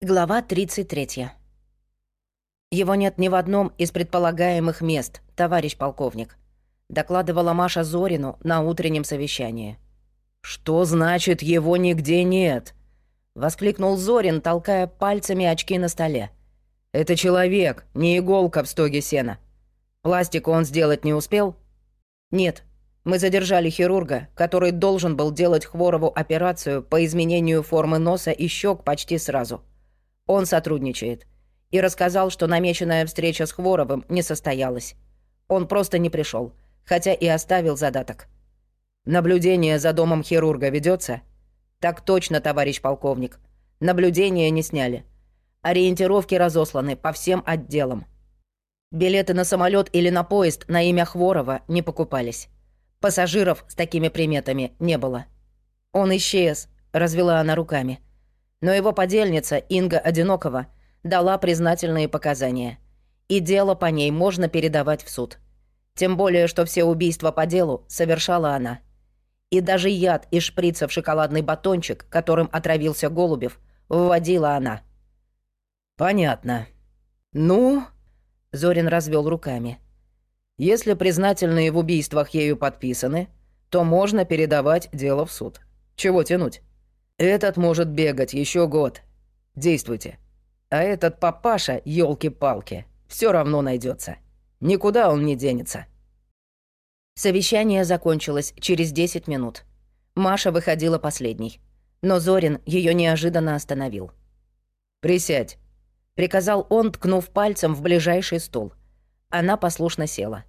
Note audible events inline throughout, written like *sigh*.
Глава 33. «Его нет ни в одном из предполагаемых мест, товарищ полковник», докладывала Маша Зорину на утреннем совещании. «Что значит «его нигде нет»?» воскликнул Зорин, толкая пальцами очки на столе. «Это человек, не иголка в стоге сена. Пластику он сделать не успел?» «Нет, мы задержали хирурга, который должен был делать Хворову операцию по изменению формы носа и щек почти сразу». Он сотрудничает. И рассказал, что намеченная встреча с Хворовым не состоялась. Он просто не пришел, хотя и оставил задаток. Наблюдение за домом хирурга ведется? Так точно, товарищ полковник. Наблюдения не сняли. Ориентировки разосланы по всем отделам. Билеты на самолет или на поезд на имя Хворова не покупались. Пассажиров с такими приметами не было. Он исчез, развела она руками. Но его подельница, Инга Одинокова, дала признательные показания. И дело по ней можно передавать в суд. Тем более, что все убийства по делу совершала она. И даже яд из шприца в шоколадный батончик, которым отравился Голубев, вводила она. «Понятно. Ну...» — Зорин развел руками. «Если признательные в убийствах ею подписаны, то можно передавать дело в суд. Чего тянуть?» Этот может бегать еще год. Действуйте. А этот папаша, елки-палки, все равно найдется. Никуда он не денется. Совещание закончилось через 10 минут. Маша выходила последней. Но Зорин ее неожиданно остановил. «Присядь», — приказал он, ткнув пальцем в ближайший стул. Она послушно села.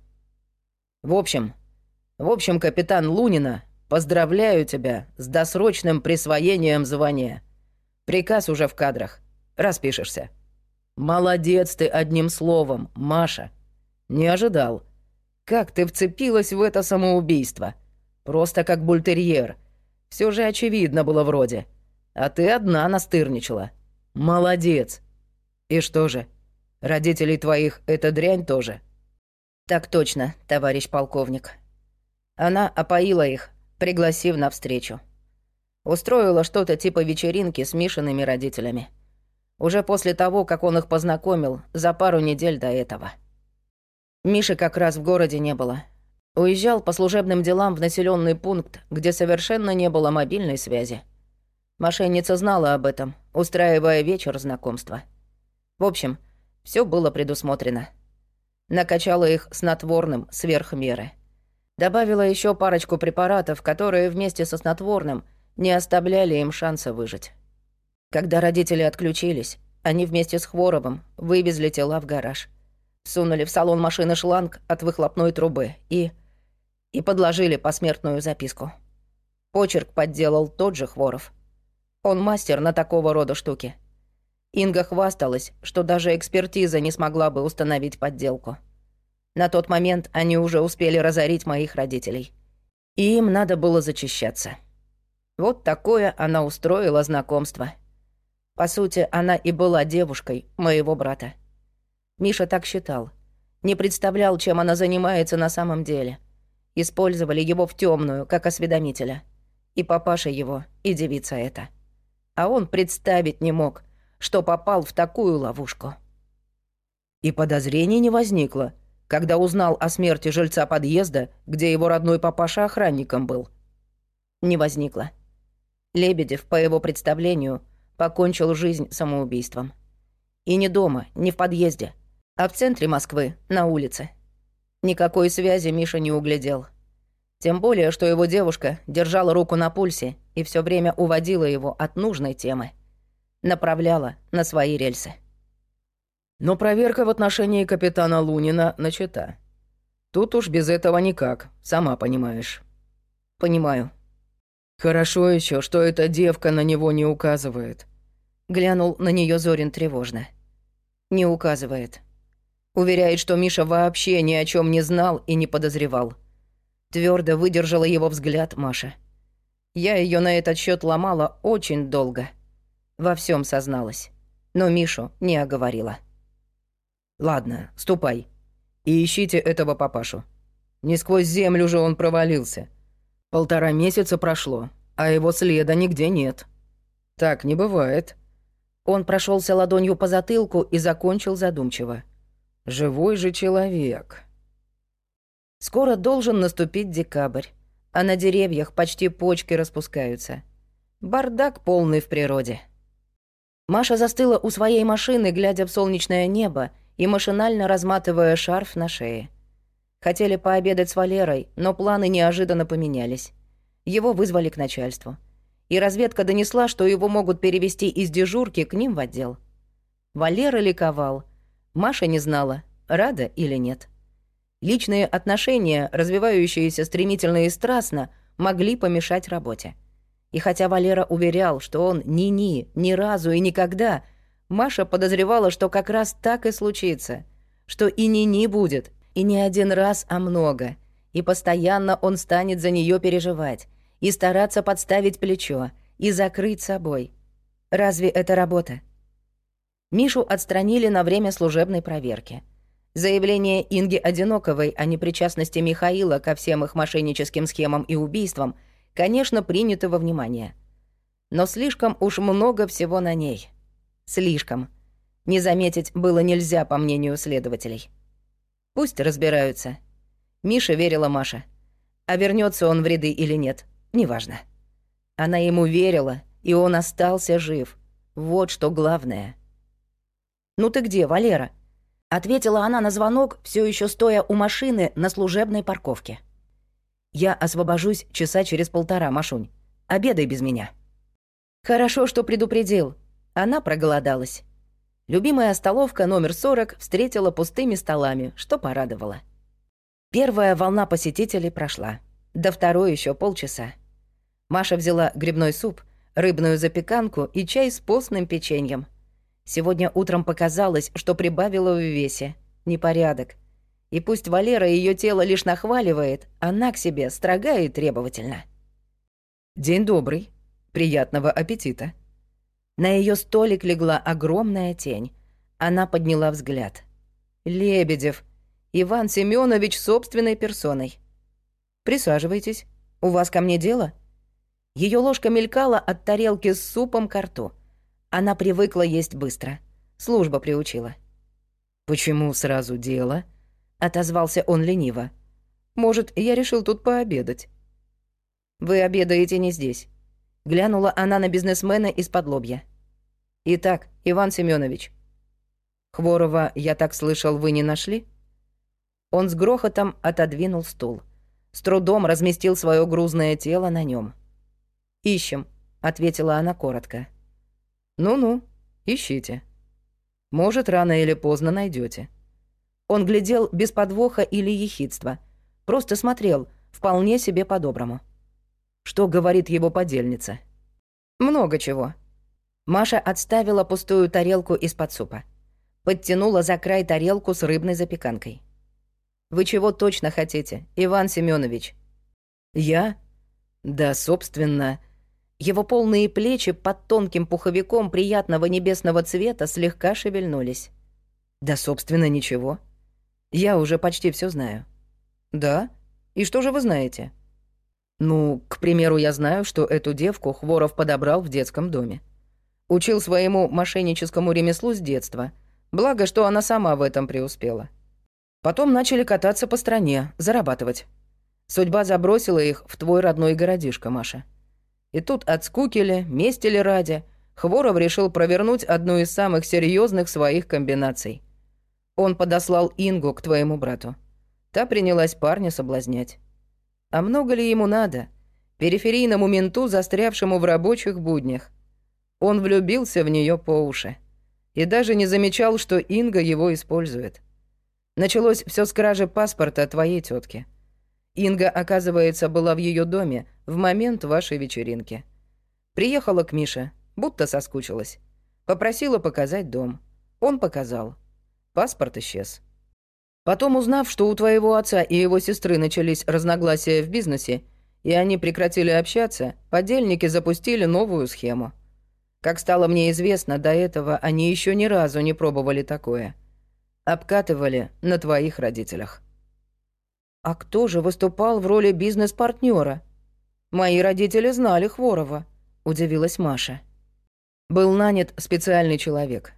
«В общем, в общем, капитан Лунина Поздравляю тебя с досрочным присвоением звания. Приказ уже в кадрах. Распишешься. Молодец ты одним словом, Маша. Не ожидал. Как ты вцепилась в это самоубийство? Просто как бультерьер. Все же очевидно было вроде. А ты одна настырничала. Молодец. И что же, родителей твоих это дрянь тоже? Так точно, товарищ полковник. Она опоила их, пригласив на встречу. Устроила что-то типа вечеринки с Мишиными родителями. Уже после того, как он их познакомил, за пару недель до этого. Миши как раз в городе не было. Уезжал по служебным делам в населенный пункт, где совершенно не было мобильной связи. Мошенница знала об этом, устраивая вечер знакомства. В общем, все было предусмотрено. Накачала их снотворным сверх меры. Добавила еще парочку препаратов, которые вместе со снотворным не оставляли им шанса выжить. Когда родители отключились, они вместе с Хворовым вывезли тела в гараж. Сунули в салон машины шланг от выхлопной трубы и... и подложили посмертную записку. Почерк подделал тот же Хворов. Он мастер на такого рода штуки. Инга хвасталась, что даже экспертиза не смогла бы установить подделку. На тот момент они уже успели разорить моих родителей. И им надо было зачищаться. Вот такое она устроила знакомство. По сути, она и была девушкой моего брата. Миша так считал. Не представлял, чем она занимается на самом деле. Использовали его в темную, как осведомителя. И папаша его, и девица эта. А он представить не мог, что попал в такую ловушку. И подозрений не возникло, когда узнал о смерти жильца подъезда, где его родной папаша охранником был? Не возникло. Лебедев, по его представлению, покончил жизнь самоубийством. И не дома, не в подъезде, а в центре Москвы, на улице. Никакой связи Миша не углядел. Тем более, что его девушка держала руку на пульсе и все время уводила его от нужной темы. Направляла на свои рельсы. Но проверка в отношении капитана Лунина начата. Тут уж без этого никак, сама понимаешь. Понимаю. Хорошо еще, что эта девка на него не указывает. Глянул на нее Зорин тревожно. Не указывает. Уверяет, что Миша вообще ни о чем не знал и не подозревал. Твердо выдержала его взгляд Маша. Я ее на этот счет ломала очень долго. Во всем созналась. Но Мишу не оговорила. Ладно, ступай. И ищите этого папашу. Не сквозь землю же он провалился. Полтора месяца прошло, а его следа нигде нет. Так не бывает. Он прошелся ладонью по затылку и закончил задумчиво. «Живой же человек». Скоро должен наступить декабрь, а на деревьях почти почки распускаются. Бардак полный в природе. Маша застыла у своей машины, глядя в солнечное небо и машинально разматывая шарф на шее. Хотели пообедать с Валерой, но планы неожиданно поменялись. Его вызвали к начальству. И разведка донесла, что его могут перевести из дежурки к ним в отдел. Валера ликовал. Маша не знала, рада или нет. Личные отношения, развивающиеся стремительно и страстно, могли помешать работе. И хотя Валера уверял, что он ни-ни, ни разу и никогда, Маша подозревала, что как раз так и случится, что и ни-ни будет, и не один раз, а много. И постоянно он станет за нее переживать, и стараться подставить плечо, и закрыть собой. Разве это работа? Мишу отстранили на время служебной проверки. Заявление Инги Одиноковой о непричастности Михаила ко всем их мошенническим схемам и убийствам, конечно, принято во внимание. Но слишком уж много всего на ней. Слишком. Не заметить было нельзя, по мнению следователей. Пусть разбираются. Миша верила Маше. А вернется он в ряды или нет, неважно. Она ему верила, и он остался жив. Вот что главное. «Ну ты где, Валера?» Ответила она на звонок, все еще стоя у машины на служебной парковке. «Я освобожусь часа через полтора, Машунь. Обедай без меня». «Хорошо, что предупредил. Она проголодалась. Любимая столовка номер 40 встретила пустыми столами, что порадовало. Первая волна посетителей прошла. До второй еще полчаса. Маша взяла грибной суп, рыбную запеканку и чай с постным печеньем. Сегодня утром показалось, что прибавила в весе. Непорядок. И пусть Валера ее тело лишь нахваливает, она к себе строга и требовательна. «День добрый. Приятного аппетита», на ее столик легла огромная тень. Она подняла взгляд. «Лебедев. Иван Семенович собственной персоной. Присаживайтесь. У вас ко мне дело?» Ее ложка мелькала от тарелки с супом к рту. Она привыкла есть быстро. Служба приучила. «Почему сразу дело?» — отозвался он лениво. «Может, я решил тут пообедать?» «Вы обедаете не здесь». Глянула она на бизнесмена из-под лобья. Итак, Иван Семенович. Хворова, я так слышал, вы не нашли? Он с грохотом отодвинул стул. С трудом разместил свое грузное тело на нем. Ищем, ответила она коротко. Ну-ну, ищите. Может, рано или поздно найдете. Он глядел без подвоха или ехидства. Просто смотрел, вполне себе по-доброму. Что говорит его подельница? Много чего. Маша отставила пустую тарелку из-под супа. Подтянула за край тарелку с рыбной запеканкой. «Вы чего точно хотите, Иван Семенович? «Я? Да, собственно...» Его полные плечи под тонким пуховиком приятного небесного цвета слегка шевельнулись. «Да, собственно, ничего. Я уже почти все знаю». «Да? И что же вы знаете?» «Ну, к примеру, я знаю, что эту девку Хворов подобрал в детском доме. Учил своему мошенническому ремеслу с детства. Благо, что она сама в этом преуспела. Потом начали кататься по стране, зарабатывать. Судьба забросила их в твой родной городишко, Маша. И тут от скуки ли, мести ли ради, Хворов решил провернуть одну из самых серьезных своих комбинаций. Он подослал Ингу к твоему брату. Та принялась парня соблазнять. А много ли ему надо? Периферийному менту, застрявшему в рабочих буднях. Он влюбился в нее по уши. И даже не замечал, что Инга его использует. Началось все с кражи паспорта твоей тетки. Инга, оказывается, была в ее доме в момент вашей вечеринки. Приехала к Мише, будто соскучилась. Попросила показать дом. Он показал. Паспорт исчез. Потом, узнав, что у твоего отца и его сестры начались разногласия в бизнесе, и они прекратили общаться, подельники запустили новую схему. Как стало мне известно, до этого они еще ни разу не пробовали такое. Обкатывали на твоих родителях. А кто же выступал в роли бизнес-партнера? Мои родители знали Хворова, удивилась Маша. Был нанят специальный человек.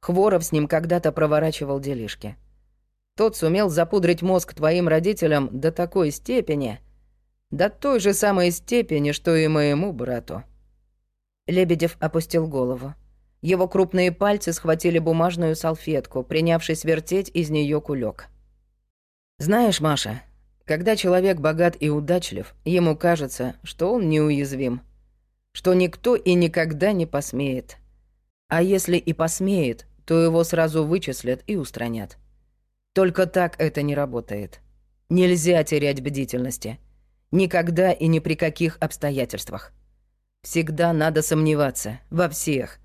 Хворов с ним когда-то проворачивал делишки. Тот сумел запудрить мозг твоим родителям до такой степени, до той же самой степени, что и моему брату. Лебедев опустил голову. Его крупные пальцы схватили бумажную салфетку, принявшись вертеть из нее кулек. «Знаешь, Маша, когда человек богат и удачлив, ему кажется, что он неуязвим, что никто и никогда не посмеет. А если и посмеет, то его сразу вычислят и устранят. Только так это не работает. Нельзя терять бдительности. Никогда и ни при каких обстоятельствах. Всегда надо сомневаться. Во всех.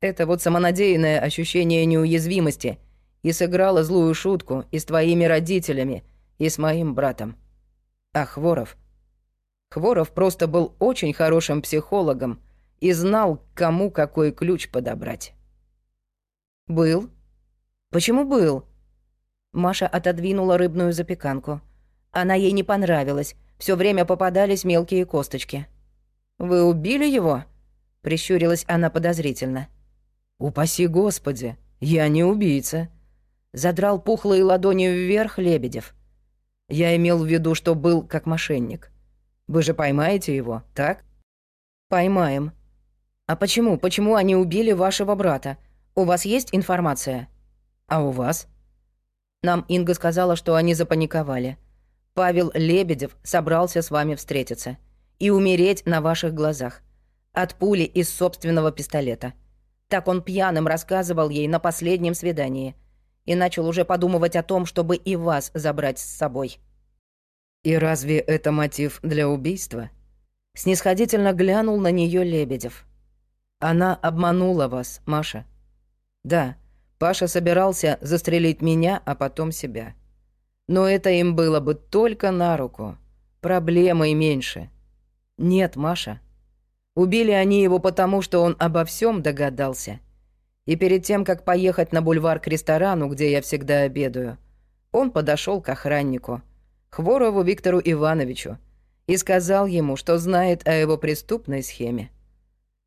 Это вот самонадеянное ощущение неуязвимости и сыграло злую шутку и с твоими родителями, и с моим братом. А Хворов? Хворов просто был очень хорошим психологом и знал, кому какой ключ подобрать. «Был? Почему был?» Маша отодвинула рыбную запеканку. Она ей не понравилась, все время попадались мелкие косточки. «Вы убили его?» — прищурилась она подозрительно. «Упаси Господи, я не убийца», — задрал пухлые ладони вверх Лебедев. «Я имел в виду, что был как мошенник. Вы же поймаете его, так?» «Поймаем. А почему, почему они убили вашего брата? У вас есть информация? А у вас? Нам Инга сказала, что они запаниковали. Павел Лебедев собрался с вами встретиться и умереть на ваших глазах. От пули из собственного пистолета. Так он пьяным рассказывал ей на последнем свидании. И начал уже подумывать о том, чтобы и вас забрать с собой. «И разве это мотив для убийства?» Снисходительно глянул на нее Лебедев. «Она обманула вас, Маша». Да, Паша собирался застрелить меня, а потом себя. Но это им было бы только на руку. Проблемы меньше. Нет, Маша. Убили они его потому, что он обо всем догадался. И перед тем, как поехать на бульвар к ресторану, где я всегда обедаю, он подошел к охраннику, Хворову Виктору Ивановичу, и сказал ему, что знает о его преступной схеме.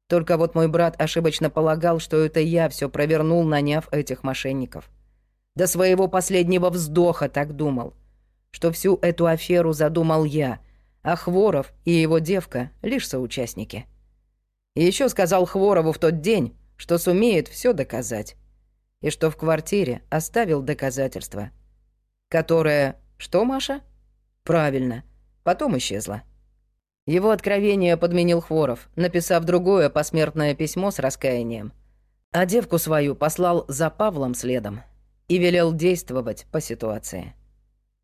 Только вот мой брат ошибочно полагал, что это я все провернул, наняв этих мошенников. До своего последнего вздоха так думал, что всю эту аферу задумал я, а Хворов и его девка — лишь соучастники. И еще сказал Хворову в тот день, что сумеет все доказать, и что в квартире оставил доказательства. Которое... Что, Маша? Правильно. Потом исчезла. Его откровение подменил Хворов, написав другое посмертное письмо с раскаянием. А девку свою послал за Павлом следом и велел действовать по ситуации.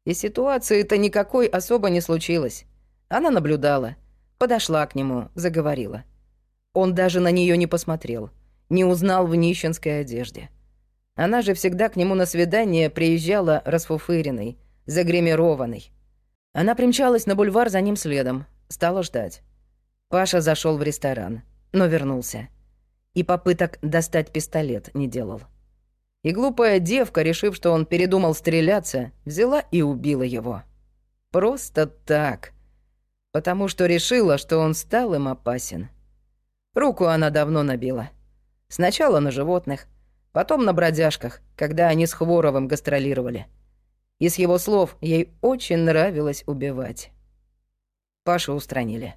И ситуации-то никакой особо не случилось. Она наблюдала, подошла к нему, заговорила. Он даже на нее не посмотрел, не узнал в нищенской одежде. Она же всегда к нему на свидание приезжала расфуфыренной, загримированной. Она примчалась на бульвар за ним следом, Стала ждать. Паша зашел в ресторан, но вернулся. И попыток достать пистолет не делал. И глупая девка, решив, что он передумал стреляться, взяла и убила его. Просто так. Потому что решила, что он стал им опасен. Руку она давно набила. Сначала на животных, потом на бродяжках, когда они с Хворовым гастролировали. И с его слов ей очень нравилось убивать. Пашу устранили.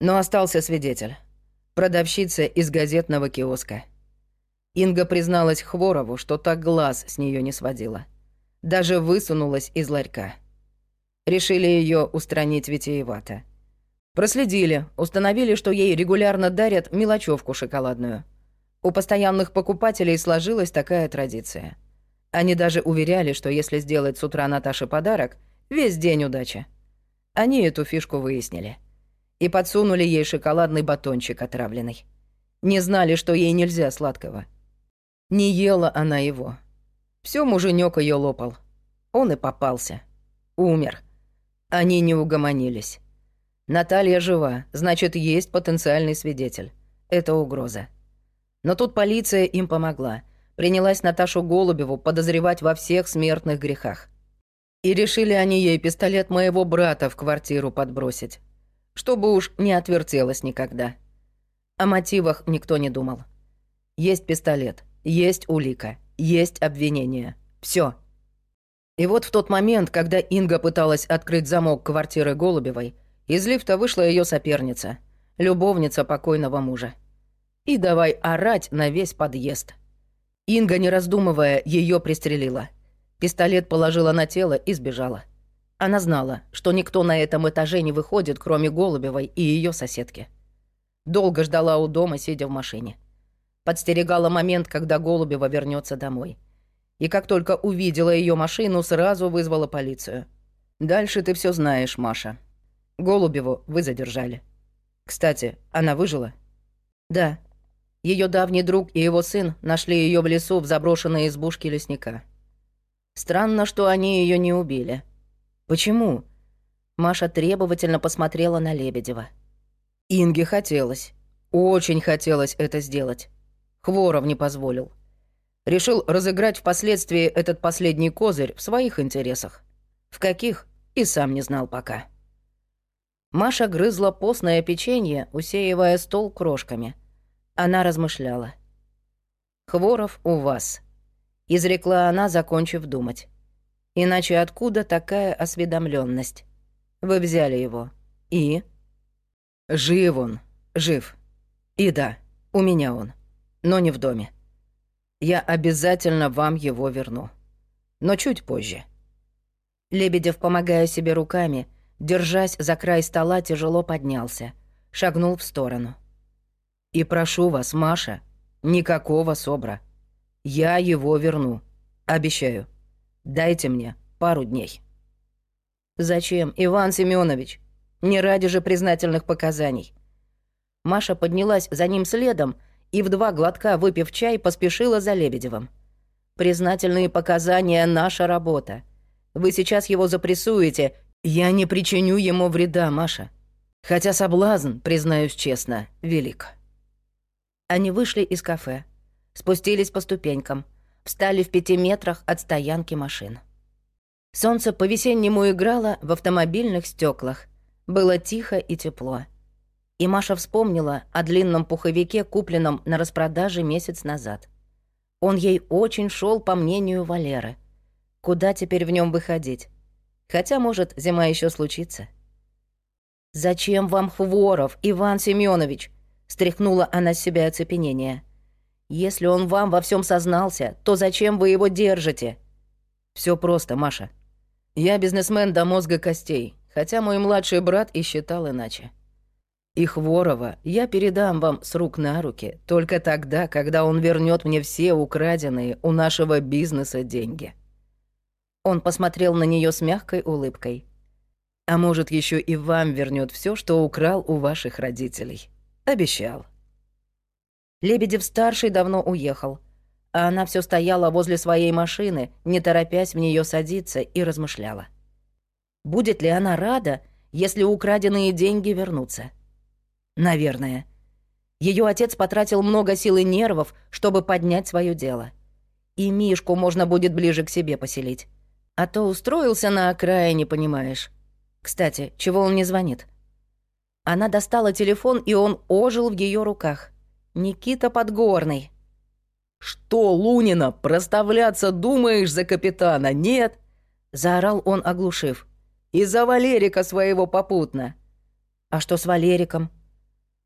Но остался свидетель. Продавщица из газетного киоска. Инга призналась Хворову, что так глаз с нее не сводила. Даже высунулась из ларька. Решили ее устранить витиевато. Проследили, установили, что ей регулярно дарят мелочевку шоколадную. У постоянных покупателей сложилась такая традиция. Они даже уверяли, что если сделать с утра Наташе подарок, весь день удача. Они эту фишку выяснили. И подсунули ей шоколадный батончик отравленный. Не знали, что ей нельзя сладкого. Не ела она его. Все муженек ее лопал. Он и попался. Умер. Они не угомонились. Наталья жива, значит, есть потенциальный свидетель. Это угроза. Но тут полиция им помогла. Принялась Наташу Голубеву подозревать во всех смертных грехах. И решили они ей пистолет моего брата в квартиру подбросить. Чтобы уж не отвертелась никогда. О мотивах никто не думал. Есть пистолет, есть улика, есть обвинение. Все. И вот в тот момент, когда Инга пыталась открыть замок квартиры Голубевой, из лифта вышла ее соперница, любовница покойного мужа. И давай орать на весь подъезд. Инга, не раздумывая, ее пристрелила. Пистолет положила на тело и сбежала. Она знала, что никто на этом этаже не выходит, кроме Голубевой и ее соседки. Долго ждала у дома, сидя в машине. Подстерегала момент, когда Голубева вернется домой. И как только увидела ее машину, сразу вызвала полицию. Дальше ты все знаешь, Маша. Голубеву вы задержали. Кстати, она выжила? Да. Ее давний друг и его сын нашли ее в лесу в заброшенной избушке лесника. Странно, что они ее не убили. «Почему?» Маша требовательно посмотрела на Лебедева. Инге хотелось. Очень хотелось это сделать. Хворов не позволил. Решил разыграть впоследствии этот последний козырь в своих интересах. В каких, и сам не знал пока. Маша грызла постное печенье, усеивая стол крошками. Она размышляла. «Хворов у вас», — изрекла она, закончив думать. Иначе откуда такая осведомленность? Вы взяли его. И? Жив он. Жив. И да, у меня он. Но не в доме. Я обязательно вам его верну. Но чуть позже. Лебедев, помогая себе руками, держась за край стола, тяжело поднялся. Шагнул в сторону. «И прошу вас, Маша, никакого собра. Я его верну. Обещаю». Дайте мне пару дней». «Зачем, Иван Семенович? Не ради же признательных показаний». Маша поднялась за ним следом и в два глотка, выпив чай, поспешила за Лебедевым. «Признательные показания — наша работа. Вы сейчас его запрессуете. Я не причиню ему вреда, Маша. Хотя соблазн, признаюсь честно, велик». Они вышли из кафе, спустились по ступенькам — встали в пяти метрах от стоянки машин. Солнце по-весеннему играло в автомобильных стеклах. Было тихо и тепло. И Маша вспомнила о длинном пуховике, купленном на распродаже месяц назад. Он ей очень шел, по мнению Валеры. Куда теперь в нем выходить? Хотя, может, зима еще случится. «Зачем вам Хворов, Иван Семенович? стряхнула она с себя оцепенение. Если он вам во всем сознался, то зачем вы его держите? Все просто, Маша. Я бизнесмен до мозга костей, хотя мой младший брат и считал иначе. И Хворова я передам вам с рук на руки только тогда, когда он вернет мне все украденные у нашего бизнеса деньги. Он посмотрел на нее с мягкой улыбкой. А может, еще и вам вернет все, что украл у ваших родителей. Обещал. Лебедев-старший давно уехал, а она все стояла возле своей машины, не торопясь в нее садиться, и размышляла. Будет ли она рада, если украденные деньги вернутся? Наверное. Ее отец потратил много сил и нервов, чтобы поднять свое дело. И Мишку можно будет ближе к себе поселить. А то устроился на окраине, понимаешь. Кстати, чего он не звонит? Она достала телефон, и он ожил в ее руках — Никита Подгорный. «Что, Лунина, проставляться думаешь за капитана, нет?» Заорал он, оглушив. «Из-за Валерика своего попутно». «А что с Валериком?»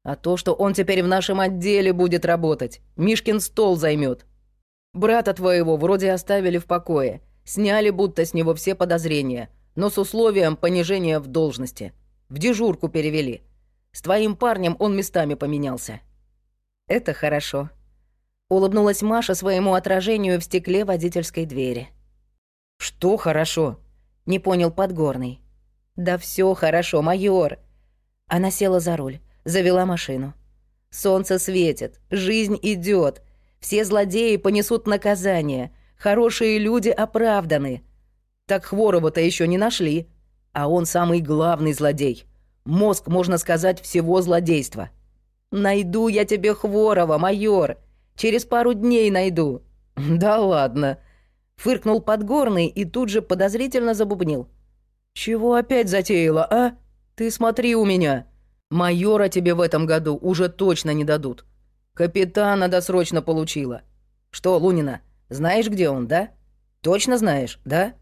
«А то, что он теперь в нашем отделе будет работать. Мишкин стол займет. Брата твоего вроде оставили в покое. Сняли будто с него все подозрения, но с условием понижения в должности. В дежурку перевели. С твоим парнем он местами поменялся». Это хорошо. Улыбнулась Маша своему отражению в стекле водительской двери. Что хорошо? Не понял Подгорный. Да все хорошо, майор. Она села за руль, завела машину. Солнце светит, жизнь идет. Все злодеи понесут наказание. Хорошие люди оправданы. Так Хворова-то еще не нашли. А он самый главный злодей. Мозг, можно сказать, всего злодейства. «Найду я тебе Хворова, майор. Через пару дней найду». *laughs* «Да ладно», — фыркнул Подгорный и тут же подозрительно забубнил. «Чего опять затеяла, а? Ты смотри у меня. Майора тебе в этом году уже точно не дадут. Капитана досрочно получила. Что, Лунина, знаешь, где он, да? Точно знаешь, да?»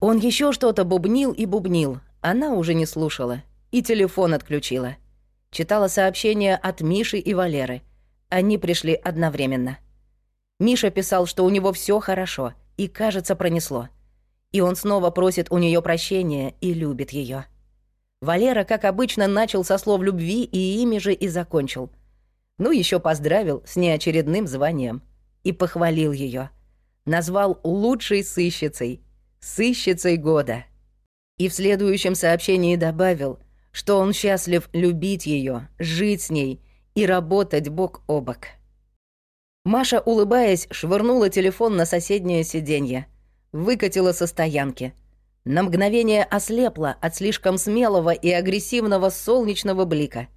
Он еще что-то бубнил и бубнил. Она уже не слушала. И телефон отключила. Читала сообщения от Миши и Валеры. Они пришли одновременно. Миша писал, что у него все хорошо, и, кажется, пронесло. И он снова просит у нее прощения и любит ее. Валера, как обычно, начал со слов любви и ими же и закончил. Ну, еще поздравил с неочередным званием. И похвалил ее. Назвал лучшей сыщицей. Сыщицей года. И в следующем сообщении добавил, что он счастлив любить ее, жить с ней и работать бок о бок. Маша, улыбаясь, швырнула телефон на соседнее сиденье, выкатила со стоянки — на мгновение ослепла от слишком смелого и агрессивного солнечного блика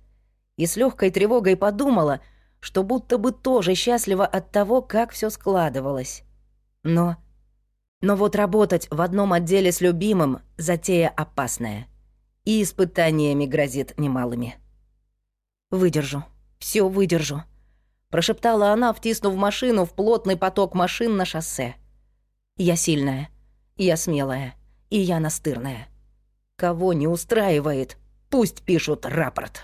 и с легкой тревогой подумала, что будто бы тоже счастлива от того, как все складывалось. Но... Но вот работать в одном отделе с любимым — затея опасная. И испытаниями грозит немалыми. «Выдержу. все выдержу», — прошептала она, втиснув машину в плотный поток машин на шоссе. «Я сильная. Я смелая и я настырная. Кого не устраивает, пусть пишут рапорт.